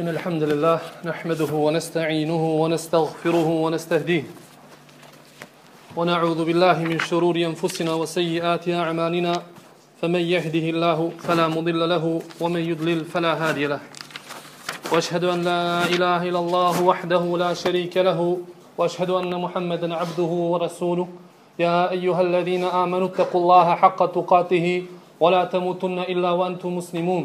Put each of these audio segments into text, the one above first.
إن الحمد لله نحمده ونستعينه ونستغفره ونستهديه. ونعوذ بالله من شرور أنفسنا وسيئات أعمالنا. فمن يهده الله فلا مضل له ومن يضلل فلا هادي له. وأشهد أن لا إله إلا الله وحده لا شريك له. وأشهد أن محمدا عبده ورسوله. يا أيها الذين آمنوا اتقوا الله حق تقاته ولا تموتن إلا وأنتم مسلمون.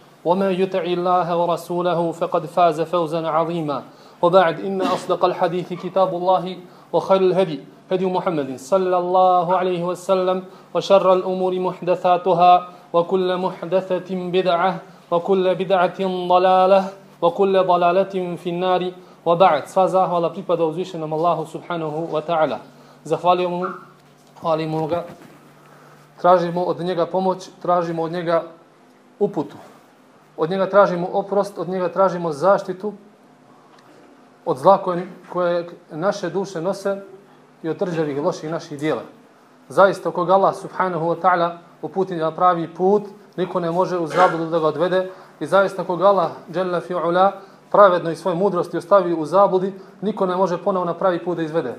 وما يطع الله ورسوله فقد فاز فوزا عظيما وبعد إن أصدق الحديث كتاب الله وخير الهدي هدي محمد صلى الله عليه وسلم وشر الأمور محدثاتها وكل محدثة بدعة وكل بدعة ضلالة وكل ضلالة في النار وبعد sva zahvala pripada uzvišenom Allahu subhanahu wa ta'ala. Zahvalimo mu, hvalimo ga, tražimo od njega pomoć, tražimo od njega uputu. Od njega tražimo oprost, od njega tražimo zaštitu od zla koje, koje naše duše nose i od trđavih loših naših dijela. Zaista, koga Allah subhanahu wa ta'ala uputi na pravi put, niko ne može u zabludu da ga odvede, I zaista koga Allah dželle fi ula pravedno i svoje mudrosti ostavi u zabludi, niko ne može ponovo na pravi put da izvede.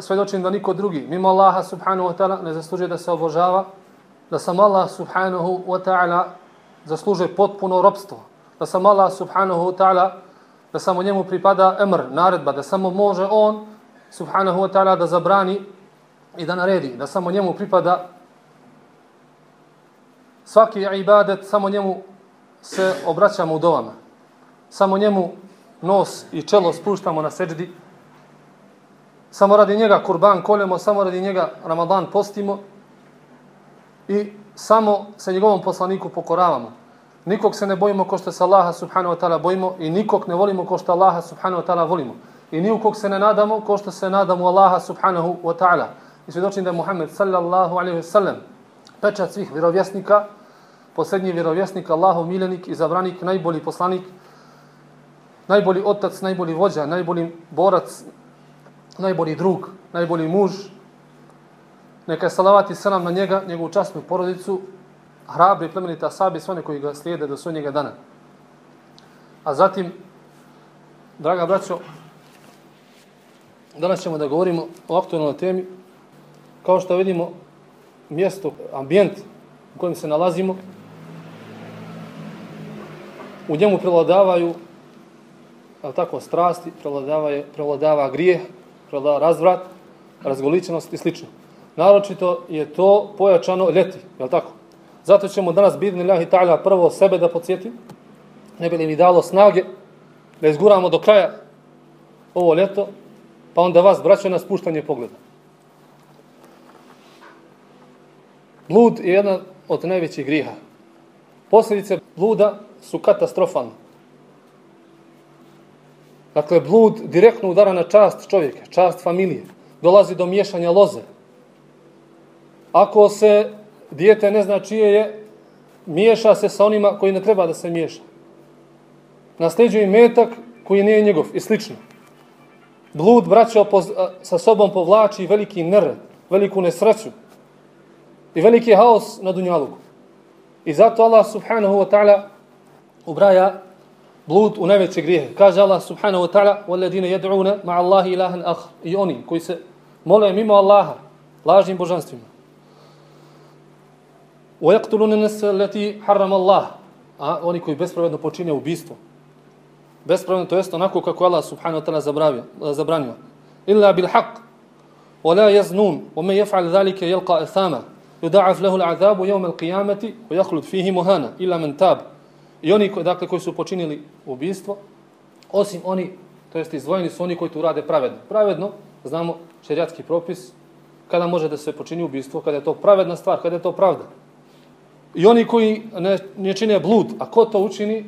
Svedočim da niko drugi, mimo Allaha subhanahu wa ta'ala, ne zaslužuje da se obožava, da sam Allah subhanahu wa ta'ala zaslužuje potpuno robstvo, da sam Allah subhanahu wa ta'ala, da samo njemu pripada emr, naredba, da samo može on subhanahu wa ta'ala da zabrani i da naredi, da samo njemu pripada svaki ibadet, samo njemu se obraćamo u dovama. Samo njemu nos i čelo spuštamo na seđdi. Samo radi njega kurban koljemo, samo radi njega Ramadan postimo i samo se njegovom poslaniku pokoravamo. Nikog se ne bojimo ko što se Allaha subhanahu wa ta'ala bojimo i nikog ne volimo ko što Allaha subhanahu wa ta'ala volimo. I ni u kog se ne nadamo ko što se nadamo Allaha subhanahu wa ta'ala. I svjedočim da je Muhammed sallallahu alaihi wa sallam pečat svih vjerovjesnika posljednji vjerovjesnik, Allahov miljenik i zabranik, najbolji poslanik, najbolji otac, najbolji vođa, najbolji borac, najbolji drug, najbolji muž. Neka je salavati selam na njega, njegovu častnu porodicu, hrabri, plemenite asabi, sve one koji ga slijede do sunnjega dana. A zatim, draga braćo, danas ćemo da govorimo o aktualnoj temi. Kao što vidimo, mjesto, ambijent u kojem se nalazimo, u njemu prevladavaju al tako strasti, prevladava prevladava grijeh, prevladava razvrat, razgoličenost i slično. Naročito je to pojačano ljeti, je l' tako? Zato ćemo danas bidni lahi ta'ala prvo sebe da podsjetim, ne bi li mi dalo snage da izguramo do kraja ovo ljeto, pa onda vas braće na spuštanje pogleda. Blud je jedan od najvećih griha. Posljedice bluda su katastrofalne. Dakle, blud direktno udara na čast čovjeka, čast familije. Dolazi do miješanja loze. Ako se dijete ne zna čije je, miješa se sa onima koji ne treba da se miješa. Nasljeđuje metak koji nije njegov i slično. Blud, braćo, sa sobom povlači veliki nered, veliku nesreću i veliki haos na dunjalugu. I zato Allah subhanahu wa ta'ala ubraja blud u najveće grijehe. Kaže Allah subhanahu wa ta'ala وَالَّذِينَ يَدْعُونَ مَعَ اللَّهِ إِلَهًا أَخْ I oni koji se mole mimo Allaha, lažnim božanstvima. وَيَقْتُلُونَ نَسَ الَّتِي حَرَّمَ اللَّهِ A oni koji bespravedno počine ubistvo. Bespravedno to jest onako kako Allah subhanahu wa ta'ala zabranio. إِلَّا بِالْحَقِّ وَلَا يَزْنُونَ وَمَنْ يَفْعَلْ ذَلِكَ يَلْقَى أَثَامًا يُدَعَفْ لَهُ الْعَذَابُ يَوْمَ الْقِيَامَةِ وَيَخْلُدْ فِيهِ مُهَانًا إِلَّا مَنْ تَابَ I oni dakle, koji su počinili ubistvo, osim oni, to jest izdvojeni su oni koji to rade pravedno. Pravedno, znamo, šerijatski propis, kada može da se počini ubistvo, kada je to pravedna stvar, kada je to pravda. I oni koji ne, ne čine blud, a ko to učini,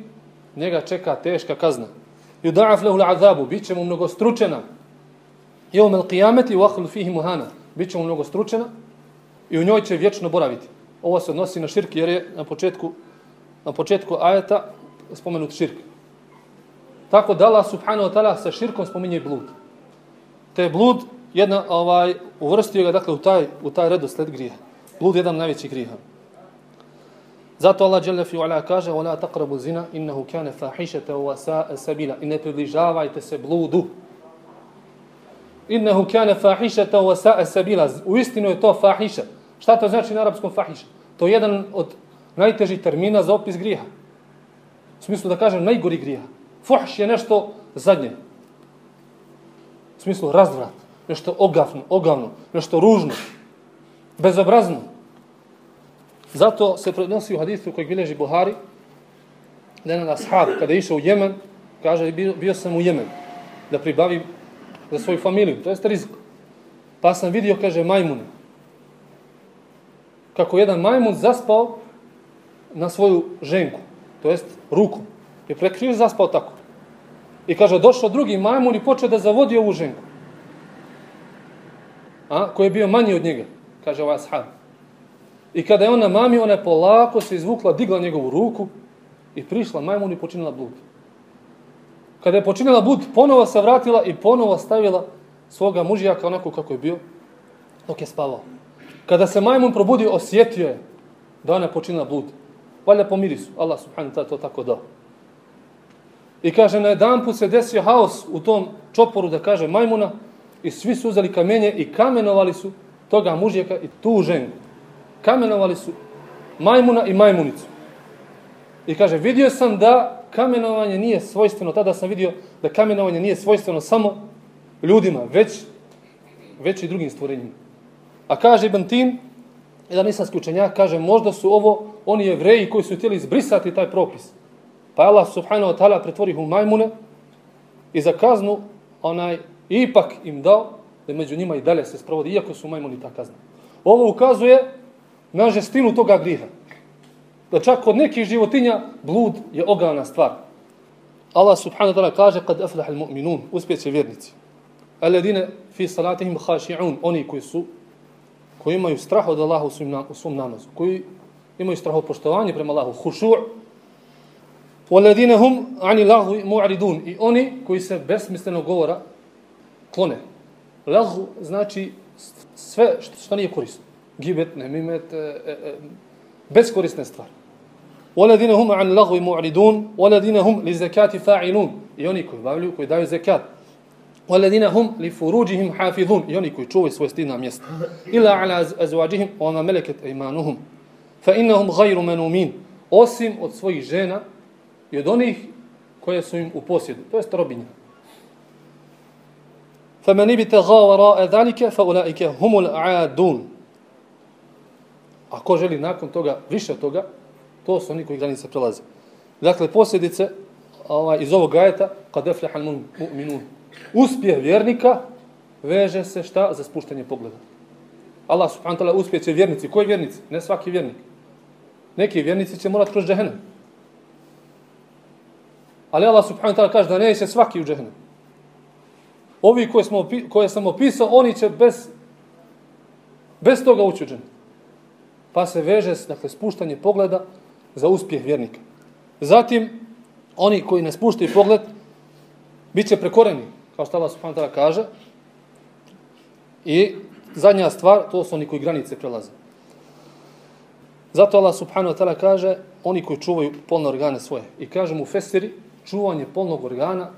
njega čeka teška kazna. I uda'af lehu l'adhabu, bit će mu mnogo stručena Jeum el qiyameti u ahlu fihi muhana. Biće mu mnogo stručena i u njoj će vječno boraviti. Ovo se odnosi na širk jer je na početku, na početku ajeta spomenut širk. Tako da Allah subhanahu wa ta'ala sa širkom spominje blud. Te blud jedna ovaj uvrstio ga dakle u taj u taj redosled grijeha. Blud je jedan najveći grijeha. Zato Allah dželle fi'ala kaže: "Wa taqrabu zina innahu kana fahishatan wa sa'a sabila." I ne približavajte se bludu. Innahu kana fahishatan wa sa'a sabila. U istinu je to fahisha. Šta to znači na arapskom fahiša? To je jedan od najtežih termina za opis grijeha. U smislu da kažem najgori grijeha. Fuhš je nešto zadnje. U smislu razvrat, nešto ogavno, ogavno, nešto ružno, bezobrazno. Zato se prenosi u hadisu kojeg bilježi Buhari, da je na ashab, kada je išao u Jemen, kaže, bio, bio sam u Jemen, da pribavim za svoju familiju, to je rizik. Pa sam vidio, kaže, majmune. Kako jedan majmun zaspao na svoju ženku, to jest ruku. I prekrio zaspao tako. I kaže, došao drugi majmun i počeo da zavodi ovu ženku. A, koji je bio manji od njega, kaže ovaj ashab. I kada je ona mami, ona je polako se izvukla, digla njegovu ruku i prišla majmun i počinila blud. Kada je počinila blud, ponovo se vratila i ponovo stavila svoga mužijaka onako kako je bio dok je spavao. Kada se majmun probudio, osjetio je da ona je počinila blud. Valja po mirisu. Allah subhanahu ta'ala to tako dao. I kaže, na jedan put se desio haos u tom čoporu, da kaže majmuna, i svi su uzeli kamenje i kamenovali su toga mužjeka i tu ženu kamenovali su majmuna i majmunicu. I kaže, vidio sam da kamenovanje nije svojstveno, tada sam vidio da kamenovanje nije svojstveno samo ljudima, već, već i drugim stvorenjima. A kaže Ibn Tin, jedan islamski učenjak, kaže, možda su ovo oni jevreji koji su htjeli izbrisati taj propis. Pa Allah subhanahu wa ta'ala pretvori u majmune i za kaznu onaj ipak im dao da među njima i dalje se sprovodi, iako su majmuni ta kazna. Ovo ukazuje na žestinu toga griha. Da čak kod nekih životinja blud je ogavna stvar. Allah subhanahu wa ta'ala kaže kad aflah al mu'minun, uspjeće vjernici. Alladine fi salatihim khashi'un, oni koji su koji imaju strah od Allaha u svom, u svom namazu, koji imaju strah od poštovanja prema Allahu, hušu' Walladine hum ani lahu mu'ridun i oni koji se besmisleno govora klone. Lahu znači sve što, što nije korisno جيبت نميمت آه، آه، آه، بس كوريس نستغل. والذين هم عن اللغو معرضون والذين هم للزكاة فاعلون. يونيكو بابليكو داو زكاة. والذين هم لفروجهم حافظون. يونيكو تشوي سويستينا ميست إلا على أزواجهم وما ملكت أيمانهم. فإنهم غير منومين. أوسم أو سوي جينا. يدونيه كوي سويم أو فمن ابتغى وراء ذلك فأولئك هم العادون A ko želi nakon toga, više od toga, to su oni koji granice prelaze. Dakle, posljedice ovaj, iz ovog gajeta, kad eflehan mu'minun, uspjeh vjernika veže se šta? Za spuštanje pogleda. Allah subhanahu ta'ala uspjeh će vjernici. Koji vjernici? Ne svaki vjernik. Neki vjernici će morati kroz džehennem. Ali Allah subhanahu ta'ala kaže da neće svaki u džehennem. Ovi koje, smo, koje sam opisao, oni će bez, bez toga ući u džehennem pa se veže dakle, spuštanje pogleda za uspjeh vjernika. Zatim, oni koji ne spuštaju pogled, bit će prekoreni, kao što Allah subhanahu ta'ala kaže. I zadnja stvar, to su oni koji granice prelaze. Zato Allah subhanahu ta'ala kaže, oni koji čuvaju polne organe svoje. I kaže mu Fesiri, čuvanje polnog organa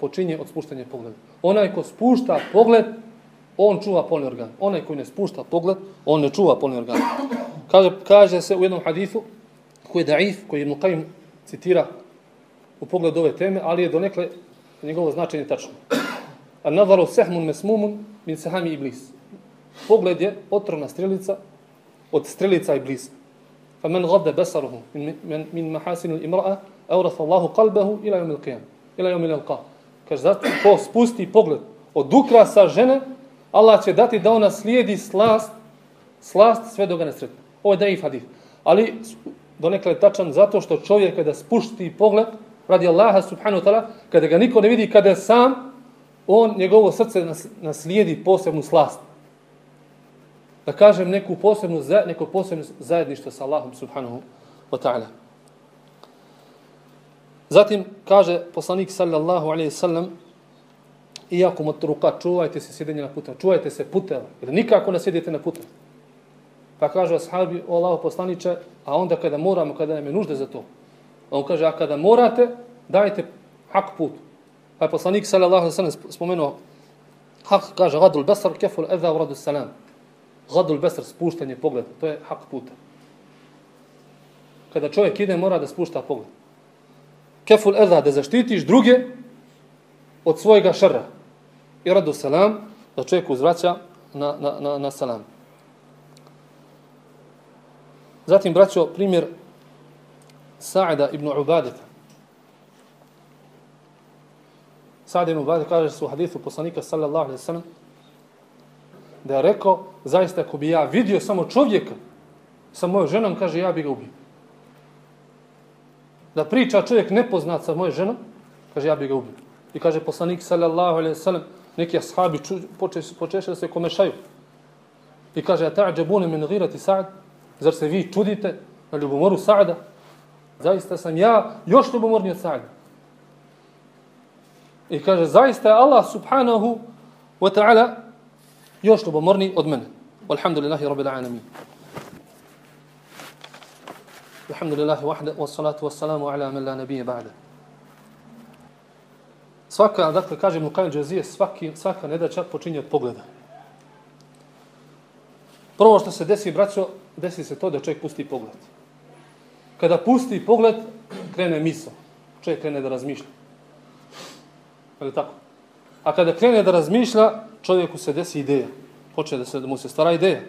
počinje od spuštanja pogleda. Onaj ko spušta pogled, on čuva polni organ. Onaj koji ne spušta pogled, on ne čuva polni organ. Kaže, kaže se u jednom hadifu, koji je daif, koji je Ibn citira u pogledu ove teme, ali je donekle njegovo značenje tačno. A nadaru sehmun mesmumun min sehami iblis. Pogled je otrovna strelica od strelica iblis. Fa men gadde besaruhu min, min, min mahasinu imra'a, eurafa Allahu kalbehu ila jomil qiyam. Ila jomil ilqa. Kaže, zato ko spusti pogled od ukrasa žene, Allah će dati da ona slijedi slast, slast sve do ga ne sretne. Ovo je daif hadith. Ali donekle je tačan zato što čovjek kada spušti pogled radi Allaha subhanahu wa ta'ala, kada ga niko ne vidi, kada je sam on, njegovo srce naslijedi posebnu slast. Da kažem neku posebnu, neko posebno zajedništvo sa Allahom subhanahu wa ta'ala. Zatim kaže poslanik sallallahu alaihi sallam iako motruka, čuvajte se sjedenje na puteva, čuvajte se puteva, jer nikako ne sjedite na puteva. Pa kaže ashabi, o Allaho poslaniče, a onda kada moramo, kada nam je nužda za to, on kaže, a kada morate, dajte hak put. Pa je poslanik sallallahu alaihi sallam spomenuo, hak kaže, gadul besar, keful edha u radu salam. Gadul besar, spuštanje pogleda, to je hak puta. Kada čovjek ide, mora da spušta pogled. Keful edha, da zaštitiš druge od svojega šrra. I radu salam, da čovjek uzvraća na, na, na, na salam. Zatim, braćo, primjer Sa'ida ibn Ubadeta. Sa'id ibn Ubadeta kaže su u hadithu poslanika sallallahu alaihi sallam da je rekao, zaista ako bi ja vidio samo čovjeka sa mojom ženom, kaže, ja bi ga ubio. Da priča čovjek nepoznat sa mojom ženom, kaže, ja bi ga ubio. I kaže poslanik sallallahu alaihi sallam, neki ashabi počeše da se komešaju. I kaže, a ta'đabune min girati Sa'd, zar se vi čudite na ljubomoru Sa'da? Zaista sam ja još ljubomorniji od Sa'da. I kaže, zaista je Allah subhanahu wa ta'ala još ljubomorniji od mene. Walhamdulillahi rabbil alamin. Alhamdulillahi wahda, wa salatu wa salamu ala man la nabije ba'da. Svaka, dakle, kažem u Kajn Džezije, svaki, svaka nedača počinje od pogleda. Prvo što se desi, braćo, desi se to da čovjek pusti pogled. Kada pusti pogled, krene misao. Čovjek krene da razmišlja. Je tako? A kada krene da razmišlja, čovjeku se desi ideja. Hoće da, se, da mu se stvara ideja.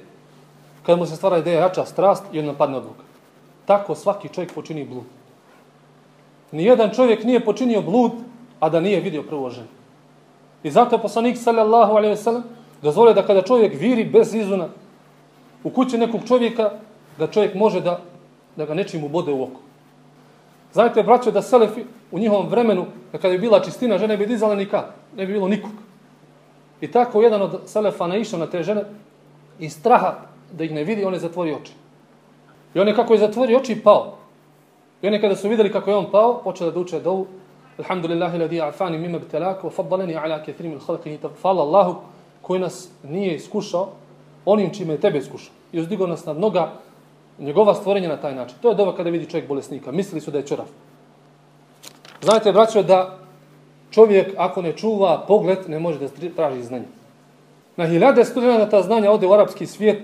Kada mu se stvara ideja, jača strast i onda padne odluka. Tako svaki čovjek počini blud. Nijedan čovjek nije počinio blud, a da nije vidio prvo ženu. I zato je poslanik sallallahu alaihi wasallam dozvolio da kada čovjek viri bez izuna u kući nekog čovjeka, da čovjek može da, da ga nečim ubode u oko. Znate, braćo, da Selefi u njihovom vremenu, da kada je bila čistina, žene bi dizale nikad, ne bi bilo nikog. I tako jedan od Selefa naišao na te žene i straha da ih ne vidi, on je zatvori oči. I on je kako je zatvorio oči pao. I oni kada su vidjeli kako je on pao, počeli da uče dovu. الحمد لله الذي mima btelak, ابتلاك وفضلني على كثير من خلقه فضل الله koji nas nije iskušao onim čime je tebe iskušao. I uzdigo nas na noga njegova stvorenja na taj način. To je dova kada vidi čovjek bolesnika. Mislili su da je čorav. Znate, braćo, da čovjek ako ne čuva pogled, ne može da traži znanje. Na hiljade studenta ta znanja ode u arapski svijet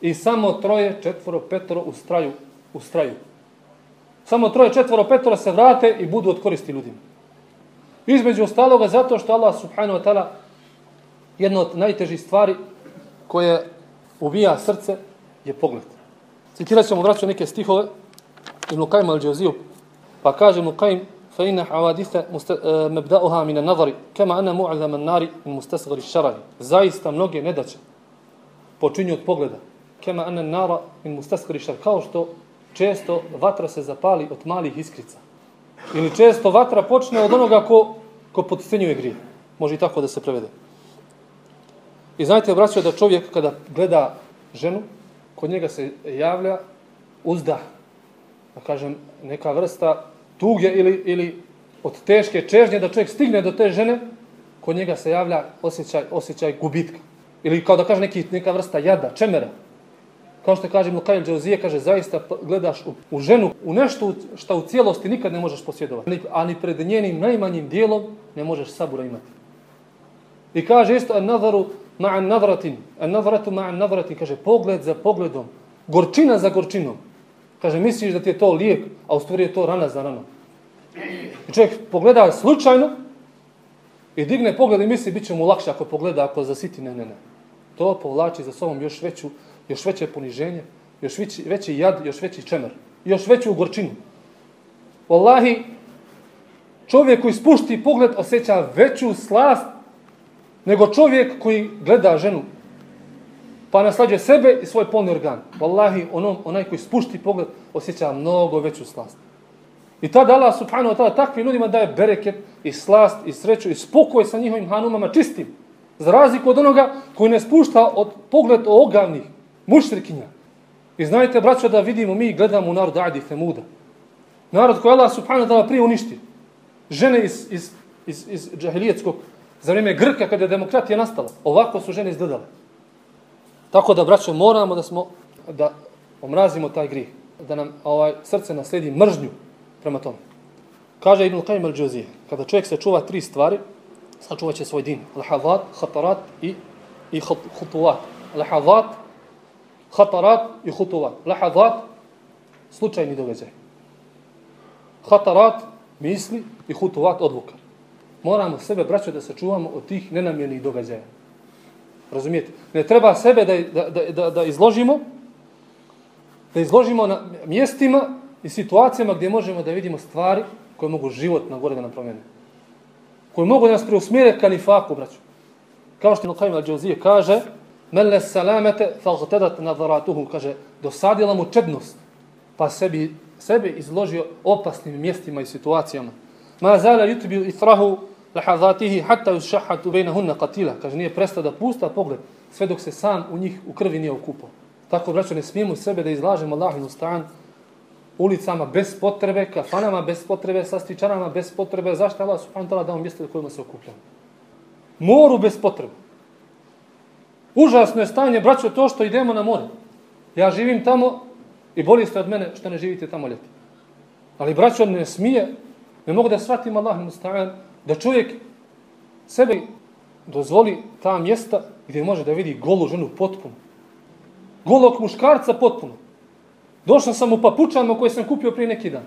i samo troje, četvoro, petoro ustraju. ustraju. Samo troje, četvoro, petoro se vrate i budu od koristi ljudima. Između ostaloga zato što Allah subhanahu wa ta'ala jedna od najtežih stvari koje ubija srce je pogled. Citirat ćemo vraću neke stihove Ibn Qajm al-Đaziju. Pa kaže Ibn Qajm fa inna havaditha mebda'uha min an-nazari kama anna mu'azama an-nari min ash-sharari. Zaista mnoge nedaće počinju od pogleda. Kama anna an-nara min mustasghari ash kao što često vatra se zapali od malih iskrica. Ili često vatra počne od onoga ko, ko podcenjuje grije. Može i tako da se prevede. I znajte, obraćaju da čovjek kada gleda ženu, kod njega se javlja uzda, da kažem, neka vrsta tuge ili, ili od teške čežnje da čovjek stigne do te žene, kod njega se javlja osjećaj, osjećaj gubitka. Ili kao da kaže neki, neka vrsta jada, čemera. Kao što kaže Mukajl Džauzije, kaže, zaista gledaš u, u ženu, u nešto što u cijelosti nikad ne možeš posjedovati. A ni pred njenim najmanjim dijelom ne možeš sabura imati. I kaže isto, nadaru, ma'an nadratin, an nadratu ma'an nadratin, kaže pogled za pogledom, gorčina za gorčinom. Kaže, misliš da ti je to lijek, a u stvari je to rana za ranom. I čovjek pogleda slučajno i digne pogled i misli, bit će mu lakše ako pogleda, ako zasiti, ne, ne, ne. To povlači za sobom još veću, još veće poniženje, još veći, veći jad, još veći čemer, još veću gorčinu. Wallahi, čovjek koji spušti pogled osjeća veću slast nego čovjek koji gleda ženu pa naslađuje sebe i svoj polni organ. Wallahi, onom, onaj koji spušti pogled osjeća mnogo veću slast. I tada Allah subhanahu wa ta'ala takvim ljudima daje bereket i slast i sreću i spokoj sa njihovim hanumama čistim. Za razliku od onoga koji ne spušta od pogled ogavnih mušrikinja. I znajte, braćo, da vidimo, mi gledamo u narod Adi i Femuda. Narod koji Allah subhanahu wa ta'ala prije uništi. Žene iz, iz, iz, iz džahilijetskog, za vrijeme Grka, kada je demokratija nastala, ovako su žene izgledale. Tako da, braćo, moramo da smo, da omrazimo taj grih. Da nam ovaj srce nasledi mržnju prema tome. Kaže Ibn Qayyim al-đuzije, kada čovjek se čuva tri stvari, sačuvat će svoj din. Lahavat, hatarat i, i hutuvat. Lahavat, hatarat i hutuvat. Lahazat, slučajni događaj. Hatarat, misli i hutuvat, odluka. Moramo sebe, braćo, da se čuvamo od tih nenamjernih događaja. Razumijete? Ne treba sebe da, da, da, da izložimo, da izložimo na mjestima i situacijama gdje možemo da vidimo stvari koje mogu život na gore da nam promijene. Koje mogu da nas preusmjere ka nifaku, braću. Kao što Nukajim al-đauzije kaže, mele salamete fagtedat nadaratuhu, kaže, dosadila mu čednost, pa sebi, sebe izložio opasnim mjestima i situacijama. Ma zala yutubi ithrahu lahazatihi hatta ushahatu bejnahunna qatila. Kaže, nije prestao da pusta pogled, sve dok se sam u njih u krvi nije okupao. Tako, braćo, ne smijemo sebe da izlažemo Allahinu stan ulicama bez potrebe, kafanama bez potrebe, sastičarama bez potrebe. Zašto Allah subhanahu ta'ala dao mjesto kojima se okupljamo? Moru bez potrebe. Užasno je stanje, braćo, to što idemo na more. Ja živim tamo i bolje ste od mene što ne živite tamo ljeti. Ali braćo ne smije, ne mogu da shvatim Allah da čovjek sebe dozvoli ta mjesta gdje može da vidi golu ženu potpuno. Golog muškarca potpuno. Došao sam u papučama koje sam kupio prije neki dan.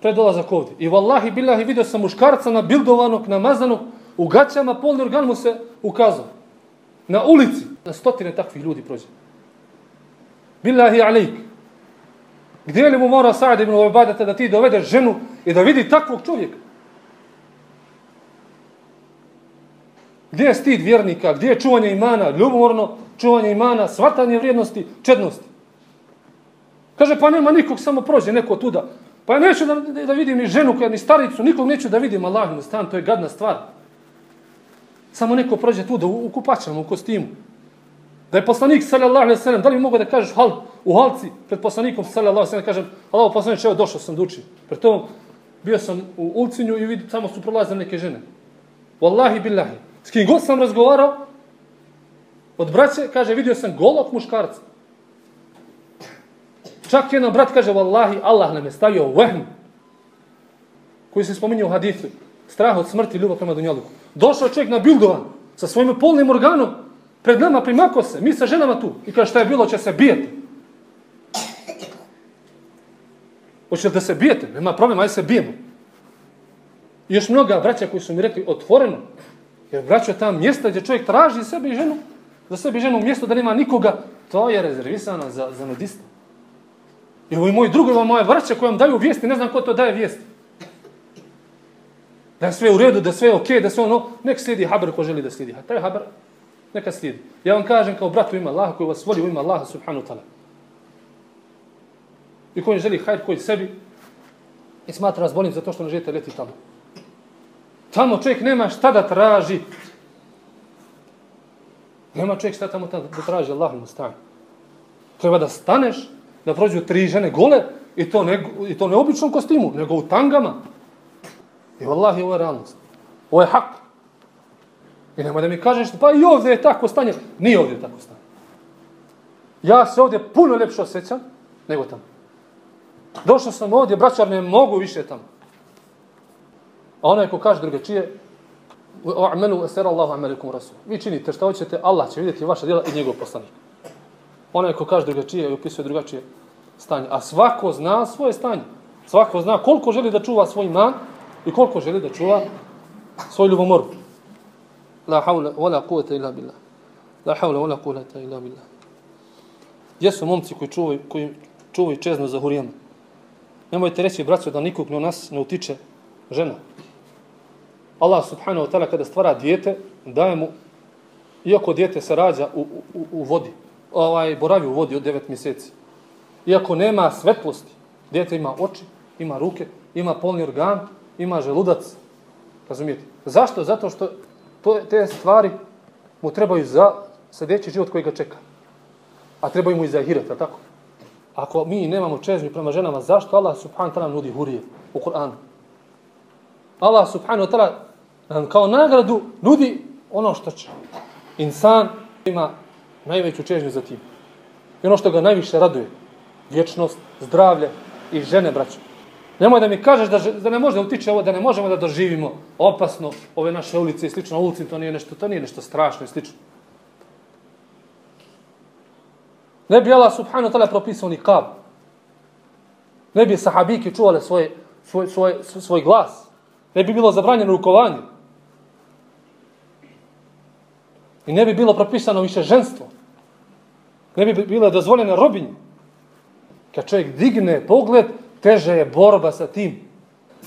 Predolazak ovdje. I vallahi billahi vidio sam muškarca na bildovanog, namazanog, u gaćama, polni organ mu se ukazao. Na ulici. Na stotine takvih ljudi prođe. Billahi alaik. Gdje li mu mora Sa'ad ibn Ubadata da ti dovedeš ženu i da vidi takvog čovjeka? Gdje je stid vjernika? Gdje je čuvanje imana? Ljubomorno čuvanje imana, svatanje vrijednosti, čednosti. Kaže, pa nema nikog, samo prođe neko tuda. Pa ja neću da, da vidim ni ženu, ni staricu, nikog neću da vidim, Allah stan, to je gadna stvar. Samo neko prođe tuda, u, u kupačama, u kostimu. Da je poslanik, sallallahu alejhi ve sellem, da li mogu da kažeš hal, u halci, pred poslanikom, sallallahu alejhi ve sellem kažem, Allahu poslanik, evo, došao sam duči. Pred tom, bio sam u ulcinju i vidim, samo su prolazile neke žene. Wallahi billahi. S kim god sam razgovarao, od braće, kaže, vidio sam golog muškarca. Čak jedan brat kaže, Wallahi, Allah nam je stavio vehm, koji se spominje u hadithu, strah od smrti, ljubav prema dunjaluku. Došao čovjek na bildovan, sa svojim polnim organom, pred nama primako se, mi sa ženama tu, i kaže, šta je bilo, će se bijeti. Hoće da se bijete? Nema problema, ajde se bijemo. I još mnoga braća koji su mi rekli otvoreno, jer braća ta mjesta gdje čovjek traži sebe i ženu, za sebe i ženu mjesto da nema nikoga, to je rezervisano za, za nudista. I ovi ovo je moje vrće koja vam daju vijesti, ne znam ko to daje vijesti. Da sve u redu, da sve okej, okay, da sve ono, nek slijedi haber ko želi da slijedi. A taj haber, neka slijedi. Ja vam kažem kao bratu ima Allaha koji vas voli u ima Allaha subhanu ta'ala. I koji želi hajr koji sebi i smatra vas bolim zato što ne želite leti tamo. Tamo čovjek nema šta da traži. Nema čovjek šta tamo da traži Allah mu stan. Treba da staneš da prođu tri žene gole i to ne, i to ne običnom kostimu, nego u tangama. I vallahi, ovo je realnost. Ovo je hak. I nemoj da mi kažeš, pa i ovdje je tako stanje. Nije ovdje tako stanje. Ja se ovdje puno ljepše osjećam nego tamo. Došao sam ovdje, braćar, ne mogu više tamo. A onaj ko kaže drugačije, amelu esera Allahu amelikum rasul. Vi činite šta hoćete, Allah će vidjeti vaša djela i njegov poslanik onaj ko kaže drugačije i opisuje drugačije stanje. A svako zna svoje stanje. Svako zna koliko želi da čuva svoj iman i koliko želi da čuva svoj ljubomor. La haula wala kuvata ila illa billah. La haula wala kuvata ila illa billah. Gdje su momci koji čuvaju, koji čuvaju čezno za hurijama? Nemojte reći, braćo, da nikog ne nas ne utiče žena. Allah subhanahu wa ta'ala kada stvara dijete, daje mu, iako dijete se rađa u, u, u vodi, ovaj, boravi u vodi od 9 mjeseci. Iako nema svetlosti, dijete ima oči, ima ruke, ima polni organ, ima želudac. Razumijete? Zašto? Zato što to, te stvari mu trebaju za sljedeći život koji ga čeka. A trebaju mu i za hiret, tako? Ako mi nemamo čežnju prema ženama, zašto Allah subhanahu ta'ala nudi hurije u Kur'anu? Allah subhanahu ta'ala nam kao nagradu nudi ono što će. Insan ima najveću čežnju za tim. I ono što ga najviše raduje. Vječnost, zdravlje i žene, braćo. Nemoj da mi kažeš da, da ne može da utiče ovo, da ne možemo da doživimo opasno ove naše ulice i slično. Ulici to nije nešto, to nije nešto strašno i slično. Ne bi Allah subhanahu ta'ala propisao ni kab. Ne bi sahabiki čuvale svoje, svoj, svoj, svoj glas. Ne bi bilo zabranjeno rukovanje. I ne bi bilo propisano više ženstvo. Ne bi bile dozvoljene robinje. Kad čovjek digne pogled, teže je borba sa tim.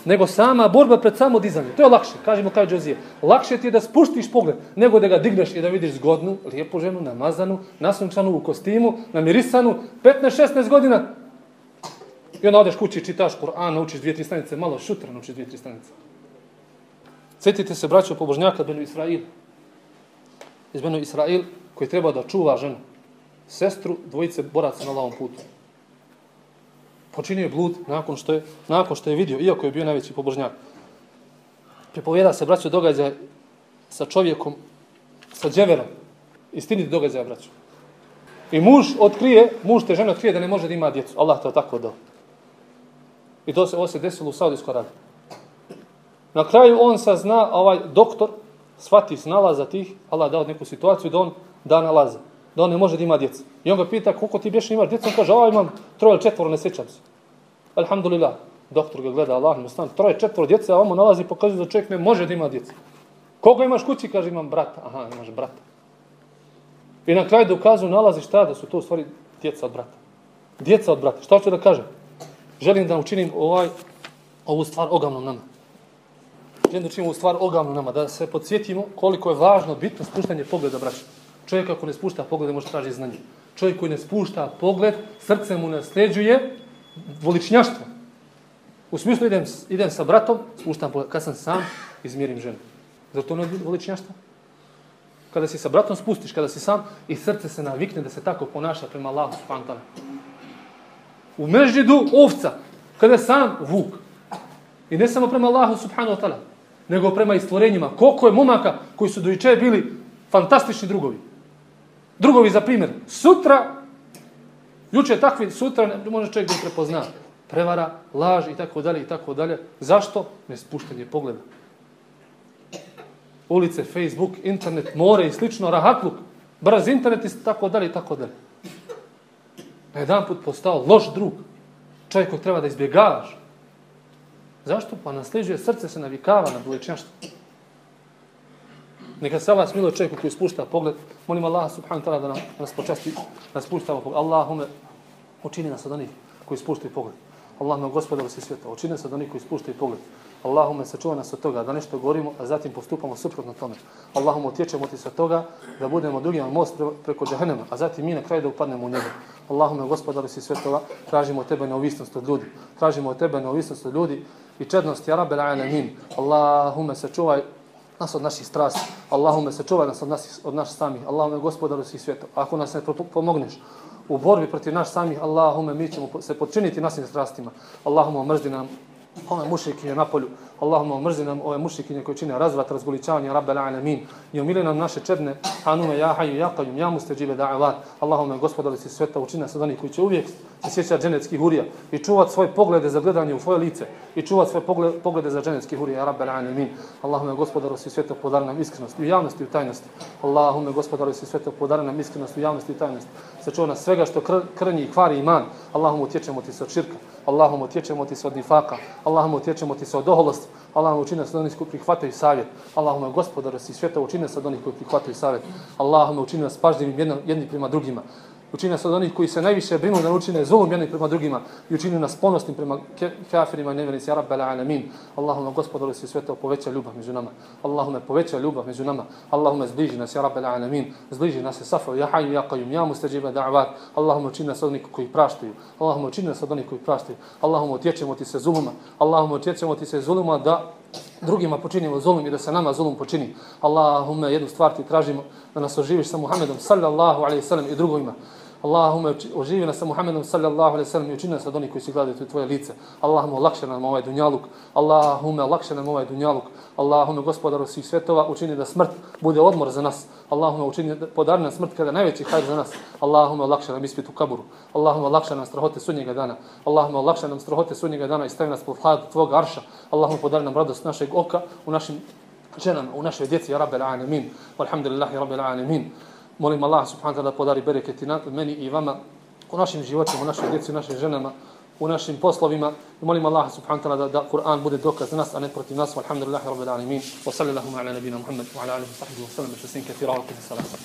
Nego sama borba pred samo dizanje. To je lakše, kažemo kao Džozije. Lakše ti je da spuštiš pogled, nego da ga digneš i da vidiš zgodnu, lijepu ženu, namazanu, nasunčanu u kostimu, namirisanu, 15-16 godina. I onda odeš kući, čitaš Kur'an, naučiš dvije, tri stranice, malo šutra naučiš dvije, tri stranice. Sjetite se, braćo, pobožnjaka Benu Israil. Iz Benu Israil, koji treba da čuva ženu. Sestru dvojice boraca na lavom putu počinio je blud nakon što je, nakon što je vidio, iako je bio najveći pobožnjak. Pripovjeda se, braćo, događaj sa čovjekom, sa dževerom. Istiniti događaj, braćo. I muž otkrije, muž te žene otkrije da ne može da ima djecu. Allah to tako dao. I to se, ovo se desilo u Saudijskoj Arabiji. Na kraju on sazna, ovaj doktor, shvati snalaza tih, Allah dao neku situaciju da on da nalaze da on ne može da ima djeca. I on ga pita koliko ti biješ imaš djeca, on kaže, a imam troje ili četvoro, ne sjećam se. Alhamdulillah, doktor ga gleda, Allah ima stan, troje, četvoro djece, a on mu nalazi i pokazuje da čovjek ne može da ima djece. Koga imaš kući, kaže, imam brata. Aha, imaš brata. I na kraju dokazu nalazi šta, da su to u stvari djeca od brata. Djeca od brata. Šta ću da kažem? Želim da učinim ovaj, ovu stvar ogavnom nama. Želim da učinim ovu stvar ogavnom nama, da se podsjetimo koliko je važno, bitno spuštanje pogleda braća. Čovjek ako ne spušta pogled, može tražiti znanje. Čovjek koji ne spušta pogled, srce mu nasljeđuje voličnjaštvo. U smislu idem, idem sa bratom, spuštam. Kad sam sam, izmjerim ženu. Zato to ne voličnjaštvo? Kada si sa bratom spustiš, kada si sam i srce se navikne da se tako ponaša prema Allahu subhanahu U mežđidu ovca, kada je sam vuk. I ne samo prema Allahu subhanahu wa ta'ala, nego prema istvorenjima. Koliko je momaka koji su dojiče bili fantastični drugovi. Drugovi za primjer, sutra, juče takvi, sutra ne može čovjek da prepozna. Prevara, laž i tako dalje i tako dalje. Zašto? Nespuštanje pogleda. Ulice, Facebook, internet, more i slično, rahatluk, brz internet i tako dalje i tako dalje. Pa na jedan put postao loš drug. Čovjek koji treba da izbjegavaš. Zašto? Pa nasliđuje srce se navikava na buličnjaštvo. Neka se Allah smilo čovjeku koji spušta pogled. Molim Allah subhanahu ta'ala da nam, nas počasti, da spuštamo pogled. Allahume, učini nas od onih koji spuštaju pogled. Allahume, gospodar si svijeta, učini nas od onih koji spuštaju pogled. Allahume, sačuva nas od toga da nešto govorimo, a zatim postupamo suprotno tome. Allahume, utječemo ti sa toga da budemo drugima most preko džahennema, a zatim mi na kraju da upadnemo u njega. Allahume, gospodar si svjetova, tražimo od tebe neovisnost od ljudi. Tražimo od tebe neovisnost od ljudi i čednost, ja rabbel alamin. Allahume, sačuvaj nas od naših strasti. Allahume sačuvaj nas od nas, od naših samih. Allahume gospodaru svih svijeta. Ako nas ne pomogneš u borbi protiv naš samih, Allahume mi ćemo se počiniti našim strastima. Allahume omrzi nam ove mušikinje na polju. Allahumma omrzi nam ove mušikinje koje čine razvrat, razgoličavanje, rabbel alamin. I umili nam naše čedne, hanume, ja haju, ja kajum, ja muste džive da'avat. Allahumma gospodali si sveta, učina nas od koji će uvijek se sjećati dženeckih hurija i čuvat svoje poglede za gledanje u svoje lice i čuvat svoje poglede za dženecki hurija, rabbel alamin. Allahumma gospodaru si svetog podari nam iskrenost u javnosti i u tajnosti. Allahumma gospodaru si svetog podari nam iskrenost u javnosti i u tajnosti. Sačuva nas svega što kr krnji i kvari iman. Allahumma utječemo ti se od širka. Allahumma utječemo ti se od nifaka. Allahumma utječemo ti se od oholosti. Allahumma učini nas od onih koji prihvataju savjet. Allahume gospodaru si svijeta učini nas od onih koji prihvataju savjet. Allahume učini nas pažljivim jedni prema drugima. Učini nas od onih koji se najviše brinu da učine zulum jedni prema drugima i učini nas ponosnim prema kafirima i nevjernici. Ja rabbala alamin. Allahumma gospodaru si sve to poveća ljubav među nama. Allahumma poveća ljubav među nama. Allahumma zbliži nas. Ja rabbala alamin. Zbliži nas se safa. Ja hayu ja qayyum. Ja mustajiba da'vat. Allahumma učini nas od onih koji praštaju. Allahumma učini nas od onih koji praštaju. Allahumma utječemo ti se zuluma. Allahumma utječemo ti se zuluma da drugima počinimo zulum i da se nama zulum počini. Allahumme, jednu stvar ti tražimo da nas oživiš sa Muhammedom sallallahu alaihi sallam i drugovima. Allahume oživi nas sa Muhammedom sallallahu alaihi sallam i učini nas od onih koji se gledaju tvoje lice. Allahume lakše nam ovaj dunjaluk. Allahume lakše nam ovaj dunjaluk. Allahume gospodaru svih svetova učini da smrt bude odmor za nas. Allahume učini podari nam smrt kada najveći hajr za nas. Allahume lakše nam ispit u kaburu. Allahume lakše nam strahote sunnjega dana. Allahume lakše nam strahote sunnjega dana i stavi nas pod hlad tvog arša. Allahume podari nam radost našeg oka u našim ženama, u našoj djeci, ja rabbel alamin. Walhamdulillahi rabbil alamin. Molim Allah subhanahu wa ta'ala podari bereket i meni i vama u našim životima, u našoj djeci, u našim ženama, u našim poslovima. I molim Allah subhanahu wa ta'ala da, da Kur'an bude dokaz za nas, a ne protiv nas. Alhamdulillahi rabbil alamin. Wa sallallahu ala nabina Muhammad wa ala alihi wa sahbihi wa sallam. Taslin kathira wa sallam.